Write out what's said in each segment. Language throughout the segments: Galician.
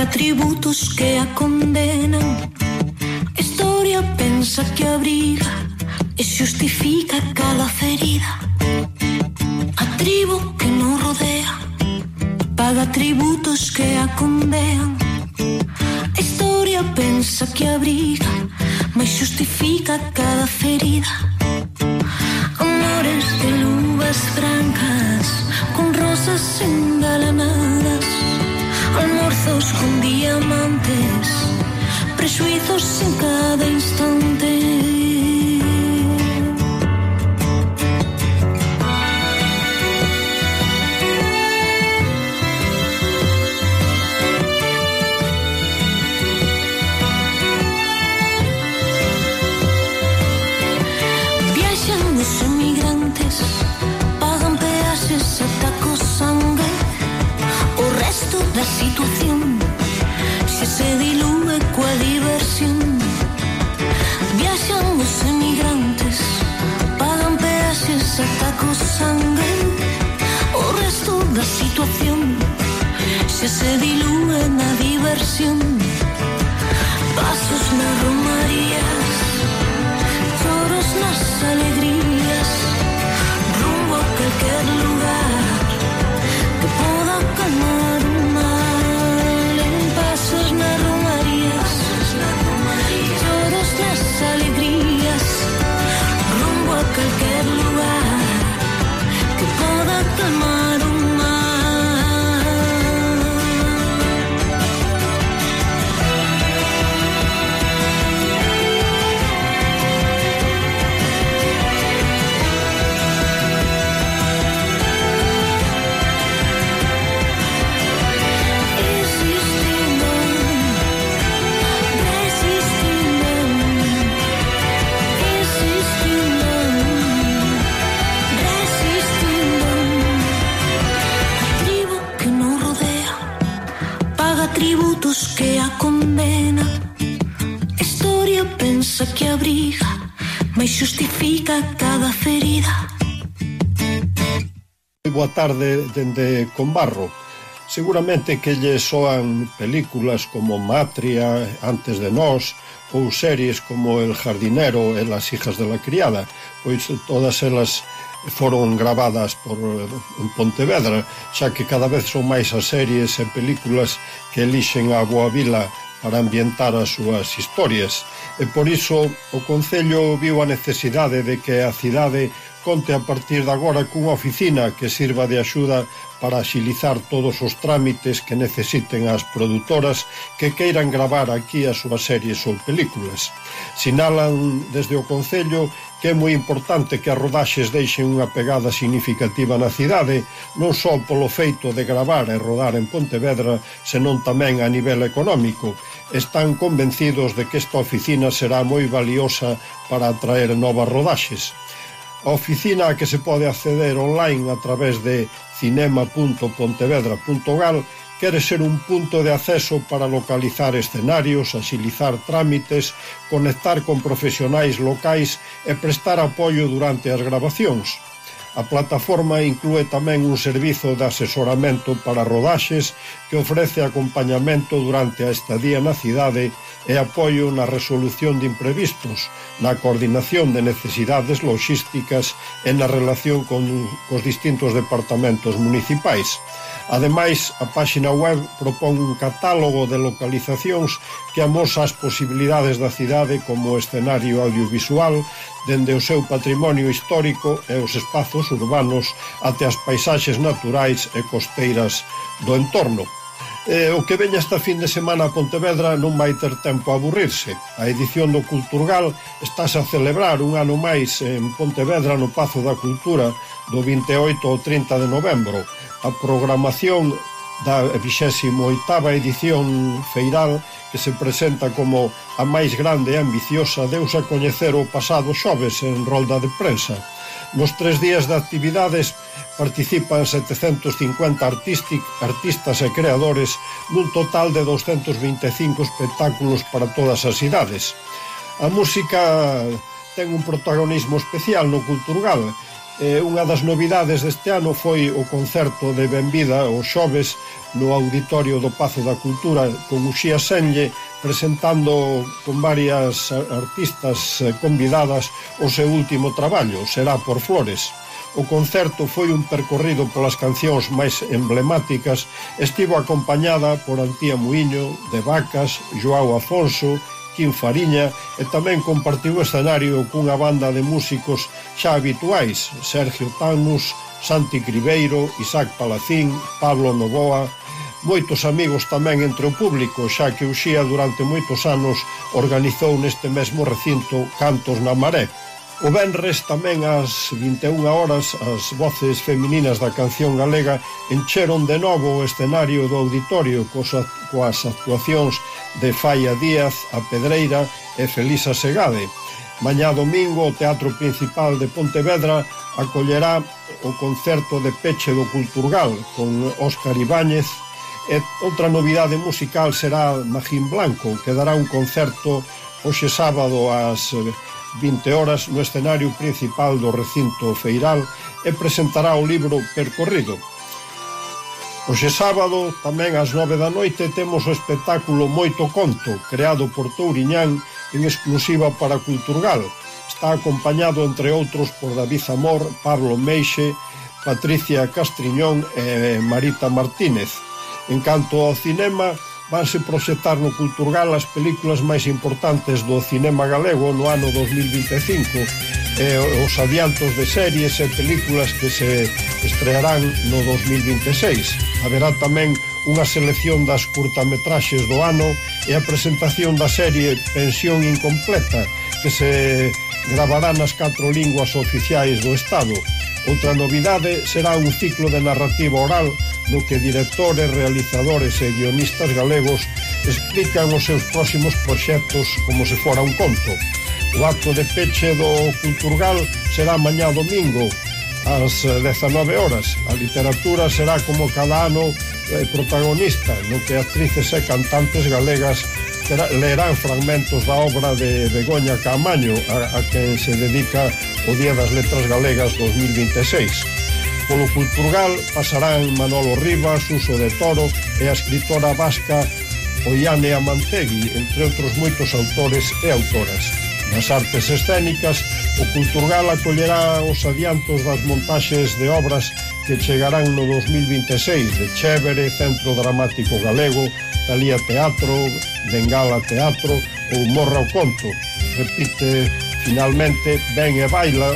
de atributos que a condenan. Historia pensa que abriga e justifica cada ferida. A tribu que non rodea paga tributos que a condenan historia pensa que abriga xuizos en cada instante. atacos sangren o resto da situación. Se se dilúe na diversión pasos nas romarías choros nas alegrías. mas justifica cada ferida. Boa tarde dende Combarro. Seguramente que lle soan películas como Matria, Antes de Nós, ou series como El jardinero e Las hijas de la criada, pois todas elas foron gravadas por en Pontevedra, xa que cada vez son máis as series e películas que elixen a Boa Vila para ambientar as súas historias. E por iso o Concello viu a necesidade de que a cidade conte a partir de agora cunha oficina que sirva de axuda para axilizar todos os trámites que necesiten as produtoras que queiran gravar aquí as súas series ou películas. Sinalan desde o Concello que é moi importante que as rodaxes deixen unha pegada significativa na cidade, non só polo feito de gravar e rodar en Pontevedra, senón tamén a nivel económico. Están convencidos de que esta oficina será moi valiosa para atraer novas rodaxes. A oficina a que se pode acceder online a través de cinema.pontevedra.gal quere ser un punto de acceso para localizar escenarios, axilizar trámites, conectar con profesionais locais e prestar apoio durante as grabacións. A plataforma inclúe tamén un servizo de asesoramento para rodaxes que ofrece acompañamento durante a estadía na cidade e apoio na resolución de imprevistos, na coordinación de necesidades logísticas e na relación con, os distintos departamentos municipais. Ademais, a páxina web propón un catálogo de localizacións que amosa as posibilidades da cidade como escenario audiovisual, dende o seu patrimonio histórico e os espazos urbanos até as paisaxes naturais e costeiras do entorno. E, o que veña esta fin de semana a Pontevedra non vai ter tempo a aburrirse. A edición do Culturgal estáse a celebrar un ano máis en Pontevedra no Pazo da Cultura do 28 ao 30 de novembro a programación da 28ª edición feiral que se presenta como a máis grande e ambiciosa deus a coñecer o pasado xoves en rolda de prensa. Nos tres días de actividades participan 750 artistic, artistas e creadores nun total de 225 espectáculos para todas as idades. A música ten un protagonismo especial no Culturgal, Eh, unha das novidades deste ano foi o concerto de Benvida o xoves no Auditorio do Pazo da Cultura con Uxía Senlle presentando con varias artistas eh, convidadas o seu último traballo, Será por Flores. O concerto foi un percorrido polas cancións máis emblemáticas, estivo acompañada por Antía Muiño, De Vacas, Joao Afonso Joaquín Fariña e tamén compartiu o escenario cunha banda de músicos xa habituais Sergio Tanus, Santi Cribeiro, Isaac Palacín, Pablo Novoa, moitos amigos tamén entre o público, xa que Uxía durante moitos anos organizou neste mesmo recinto Cantos na Maré. O Benres tamén ás 21 horas as voces femininas da canción galega encheron de novo o escenario do auditorio coas, actuacións de Falla Díaz, a Pedreira e Felisa Segade. Mañá domingo o Teatro Principal de Pontevedra acollerá o concerto de peche do Culturgal con Óscar Ibáñez e outra novidade musical será Magín Blanco que dará un concerto hoxe sábado ás 20 horas no escenario principal do recinto feiral e presentará o libro Percorrido. Oxe sábado, tamén ás 9 da noite, temos o espectáculo Moito Conto, creado por Touriñán en exclusiva para Culturgal. Está acompañado, entre outros, por David Amor, Pablo Meixe, Patricia Castriñón e Marita Martínez. En canto ao cinema, vanse proxectar no Culturgal as películas máis importantes do cinema galego no ano 2025 e os adiantos de series e películas que se estrearán no 2026. Haberá tamén unha selección das curtametraxes do ano e a presentación da serie Pensión Incompleta que se gravará nas catro linguas oficiais do Estado. Outra novidade será un ciclo de narrativa oral no que directores, realizadores e guionistas galegos explican os seus próximos proxectos como se fora un conto. O acto de peche do Culturgal será mañá domingo ás eh, 19 horas. A literatura será como cada ano eh, protagonista, no que actrices e cantantes galegas terá, lerán fragmentos da obra de Begoña Camaño, a, a que se dedica o Día das Letras Galegas 2026. Polo Culturgal pasarán Manolo Rivas, Uso de Toro e a escritora vasca Oiane Amantegui, entre outros moitos autores e autoras. Nas artes escénicas, o Culturgal acollerá os adiantos das montaxes de obras que chegarán no 2026 de Chévere, Centro Dramático Galego, Talía Teatro, Bengala Teatro ou Morra o Conto. Repite finalmente Ben e Baila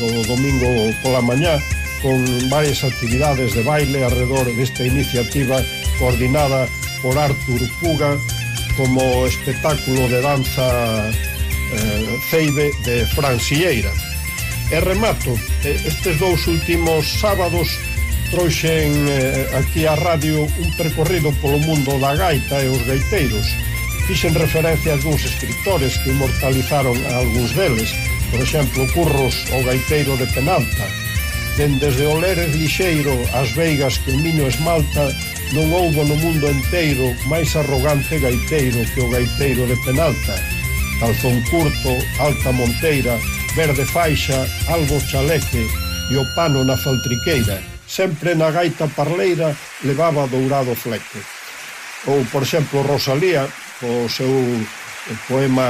do domingo pola mañá con varias actividades de baile alrededor desta iniciativa coordinada por Artur Puga como espectáculo de danza eh, ceibe de Francieira. E remato, eh, estes dous últimos sábados trouxen eh, aquí a radio un percorrido polo mundo da gaita e os gaiteiros. Fixen referencia a algúns escritores que inmortalizaron a algúns deles, por exemplo, Curros, o gaiteiro de Penalta, Dende o Leres lixeiro ás veigas que o miño esmalta, non houbo no mundo enteiro máis arrogante gaiteiro que o gaiteiro de Penalta. Calzón curto, alta monteira, verde faixa, algo chaleque e o pano na faltriqueira. Sempre na gaita parleira levaba dourado fleque. Ou, por exemplo, Rosalía, o seu poema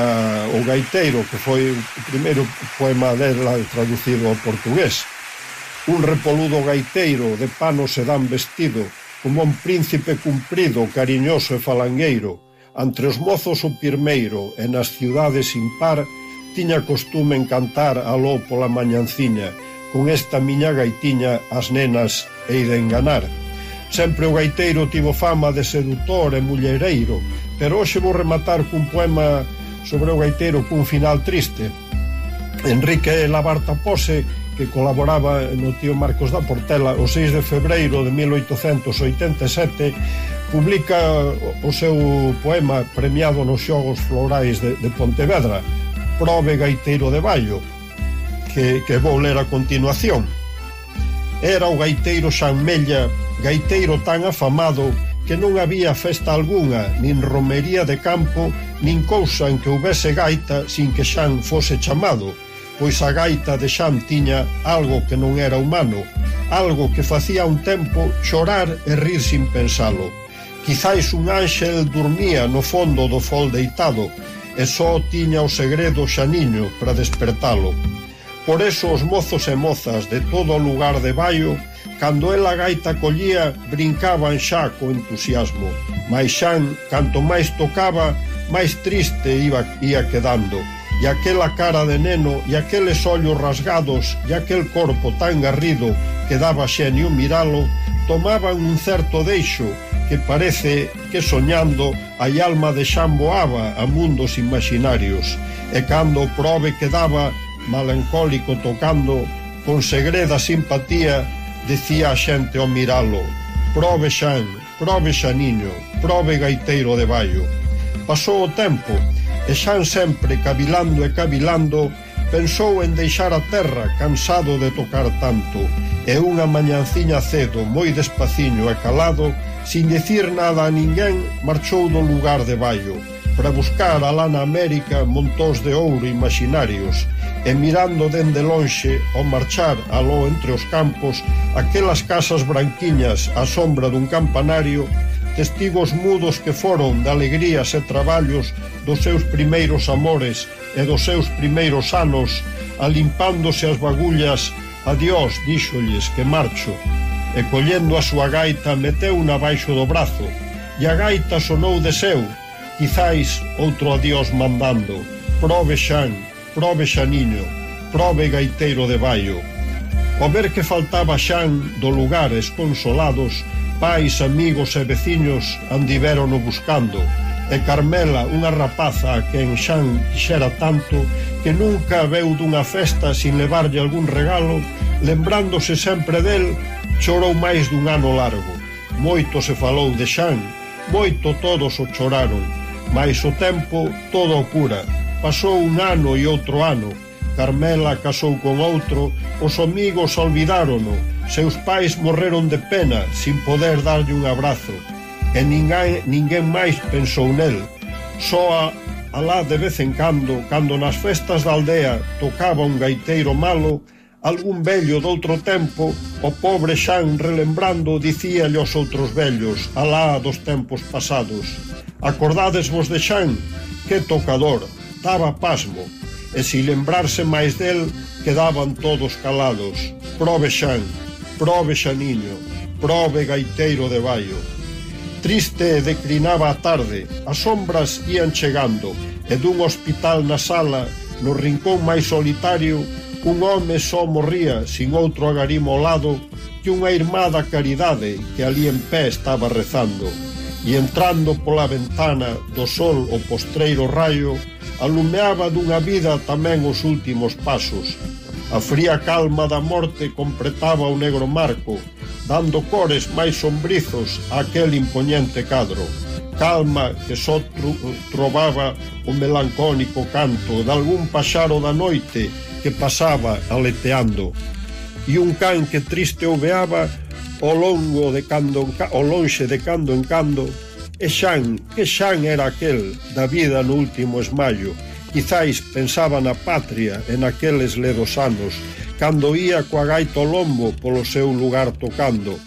O Gaiteiro, que foi o primeiro poema dela traducido ao portugués. Un repoludo gaiteiro de pano sedán vestido, como un príncipe cumprido, cariñoso e falangueiro, entre os mozos o pirmeiro e nas ciudades sin par, tiña costume en cantar aló pola mañanciña, con esta miña gaitiña as nenas e de enganar. Sempre o gaiteiro tivo fama de sedutor e mullereiro, pero hoxe vou rematar cun poema sobre o gaiteiro cun final triste. Enrique Labarta Pose que colaboraba no tío Marcos da Portela o 6 de febreiro de 1887 publica o seu poema premiado nos Xogos Florais de, de Pontevedra Prove Gaiteiro de Baio que, que vou ler a continuación. Era o gaiteiro Xanmella gaiteiro tan afamado que non había festa algunha, nin romería de campo, nin cousa en que houbese gaita sin que Xan fose chamado pois a gaita de Xan tiña algo que non era humano, algo que facía un tempo chorar e rir sin pensalo. Quizáis un ánxel dormía no fondo do fol deitado e só tiña o segredo xaniño para despertalo. Por eso os mozos e mozas de todo o lugar de Baio, cando ela gaita collía, brincaban xa co entusiasmo. Mais xan, canto máis tocaba, máis triste iba, ia quedando e aquela cara de neno e aqueles ollos rasgados e aquel corpo tan garrido que daba xenio miralo tomaban un certo deixo que parece que soñando hai alma de xamboaba a mundos imaginarios. E cando o prove quedaba melancólico tocando con segreda simpatía decía a xente ao miralo prove xan, prove xaniño prove gaiteiro de baio pasou o tempo e e xan sempre cavilando e cavilando, pensou en deixar a terra cansado de tocar tanto, e unha mañanciña cedo, moi despaciño e calado, sin dicir nada a ninguén, marchou do lugar de Baio, para buscar a lana América montós de ouro imaginarios, e mirando dende lonxe, ao marchar aló entre os campos, aquelas casas branquiñas á sombra dun campanario, testigos mudos que foron de alegrías e traballos dos seus primeiros amores e dos seus primeiros anos, alimpándose as bagullas, adiós, díxolles, que marcho, e collendo a súa gaita meteu na baixo do brazo, e a gaita sonou de seu, quizáis outro adiós mandando, prove xan, prove xaniño, prove gaiteiro de baio. O ver que faltaba xan do lugar esconsolados, consolados, Pais, amigos e veciños andiverono buscando e Carmela, unha rapaza a quen Xan xera tanto que nunca veu dunha festa sin levarlle algún regalo, lembrándose sempre del, chorou máis dun ano largo. Moito se falou de Xan, moito todos o choraron, mais o tempo todo o cura. Pasou un ano e outro ano, Carmela casou con outro, os amigos olvidárono, seus pais morreron de pena sin poder darlle un abrazo, e ninguén, ninguén máis pensou nel. Soa alá de vez en cando, cando nas festas da aldea tocaba un gaiteiro malo, algún vello doutro tempo, o pobre Xan relembrando dicíalle aos outros vellos, alá dos tempos pasados. Acordadesvos de Xan? Que tocador, daba pasmo, e si lembrarse máis del, quedaban todos calados. Probe xan, probe xaniño, probe gaiteiro de baio. Triste declinaba a tarde, as sombras ían chegando, e dun hospital na sala, no rincón máis solitario, un home só morría, sin outro agarimo ao lado, que unha irmá da caridade que ali en pé estaba rezando. E entrando pola ventana do sol o postreiro raio, alumeaba dunha vida tamén os últimos pasos. A fría calma da morte completaba o negro marco, dando cores máis sombrizos a aquel imponente cadro. Calma que só tro trovaba o melancónico canto de algún paxaro da noite que pasaba aleteando. E un can que triste oveaba o longo de cando, o lonxe de cando en cando E Xan, que Xan era aquel da vida no último esmallo, Quizáis pensaba na patria e naqueles ledos anos, cando ía coa gaito lombo polo seu lugar tocando,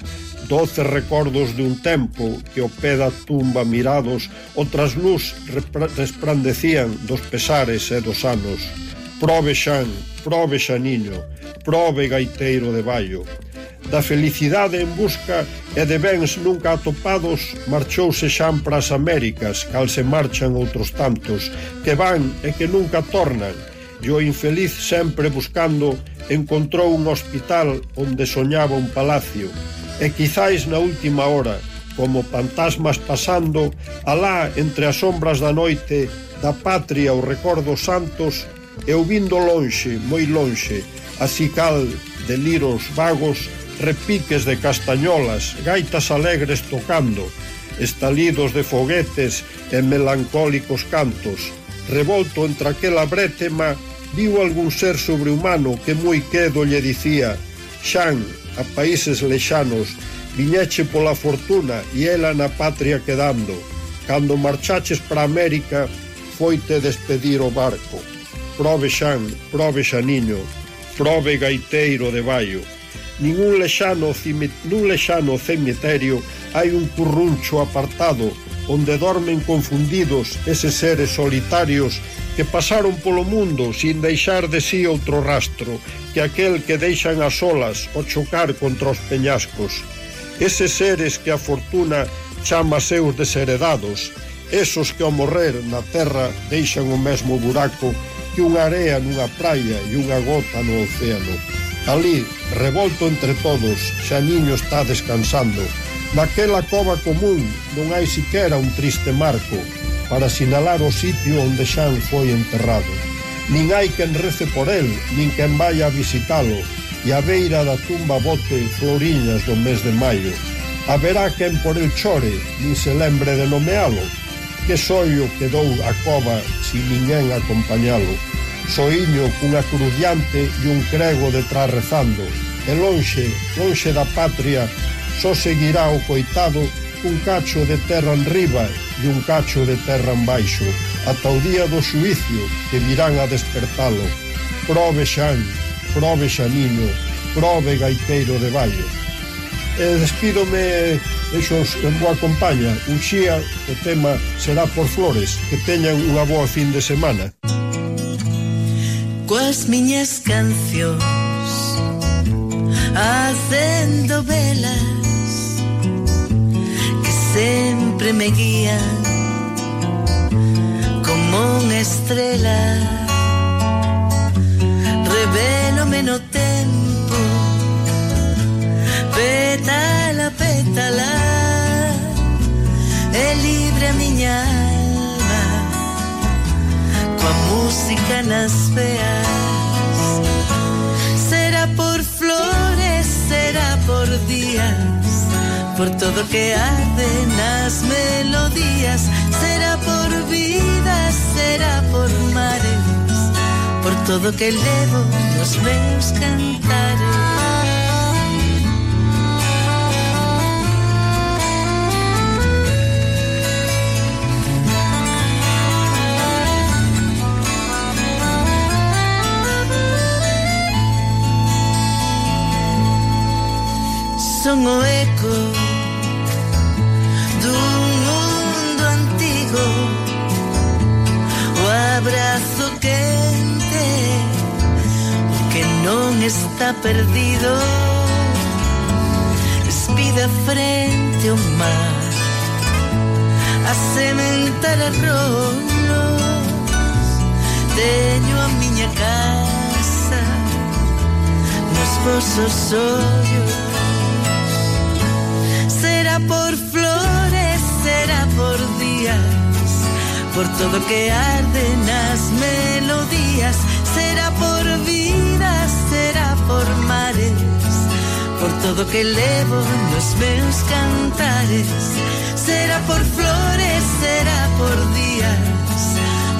doce recordos de un tempo que o pé da tumba mirados outras luz resplandecían dos pesares e dos anos. Prove xan, prove xaniño, prove gaiteiro de baio, da felicidade en busca e de bens nunca atopados, marchouse xan para as Américas, cal se marchan outros tantos, que van e que nunca tornan, e o infeliz sempre buscando encontrou un hospital onde soñaba un palacio, e quizáis na última hora, como fantasmas pasando, alá entre as sombras da noite, da patria os recordos santos, eu vindo lonxe, moi lonxe, así cal deliros vagos repiques de castañolas, gaitas alegres tocando, estalidos de foguetes e melancólicos cantos. Revolto entre aquela brétema, viu algún ser sobrehumano que moi quedo lle dicía «Xan, a países lexanos, viñeche pola fortuna e ela na patria quedando. Cando marchaches para América, foite despedir o barco. Prove xan, prove xaniño, prove gaiteiro de baio» ningún lexano, nun lexano cemiterio hai un curruncho apartado onde dormen confundidos eses seres solitarios que pasaron polo mundo sin deixar de si sí outro rastro que aquel que deixan as olas o chocar contra os peñascos. Eses seres que a fortuna chama seus desheredados, esos que ao morrer na terra deixan o mesmo buraco que unha area nunha praia e unha gota no océano. Alí, revolto entre todos, xa niño está descansando. Naquela cova común non hai siquera un triste marco para sinalar o sitio onde Xan foi enterrado. Nin hai quen rece por el, nin quen vaya a visitalo, e a beira da tumba bote floriñas do mes de maio. Haberá quen por el chore, nin se lembre de nomealo, que soio quedou a cova sin ninguén acompañalo. Soiño cunha crudiante e un crego detrás rezando. E lonxe, lonxe da patria, só seguirá o coitado un cacho de terra en riba e un cacho de terra en baixo, ata o día do xuicio que virán a despertalo. Prove xan, prove xaniño, prove gaiteiro de baio. E despídome, eixos, en boa compaña, un xía, o tema será por flores, que teñan unha boa fin de semana coas miñas cancións. Hacendo velas que sempre me guían como unha estrela. Revelome no tempo Pétala, pétala É libre a miña alma música nas veas. Será por flores, será por días, por todo que arde nas melodías. Será por vidas, será por mares, por todo que levo los meus cantares. Son o eco abrazo quente O que non está perdido. Espida frente ao mar A sementar arrolos Teño a miña casa Nos vosos ollos será por flores, será por días, por todo que arde las melodías, será por vidas, será por mares, por todo que elevo los meus cantares, será por flores, será por días,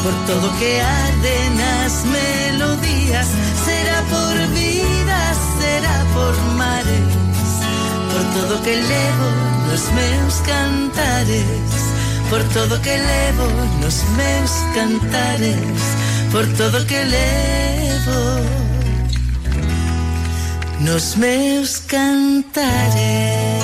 por todo que arde las melodías, será por vidas, será por mares por todo que levo nos meus cantares. Por todo que levo nos meus cantares. Por todo que levo nos meus cantares.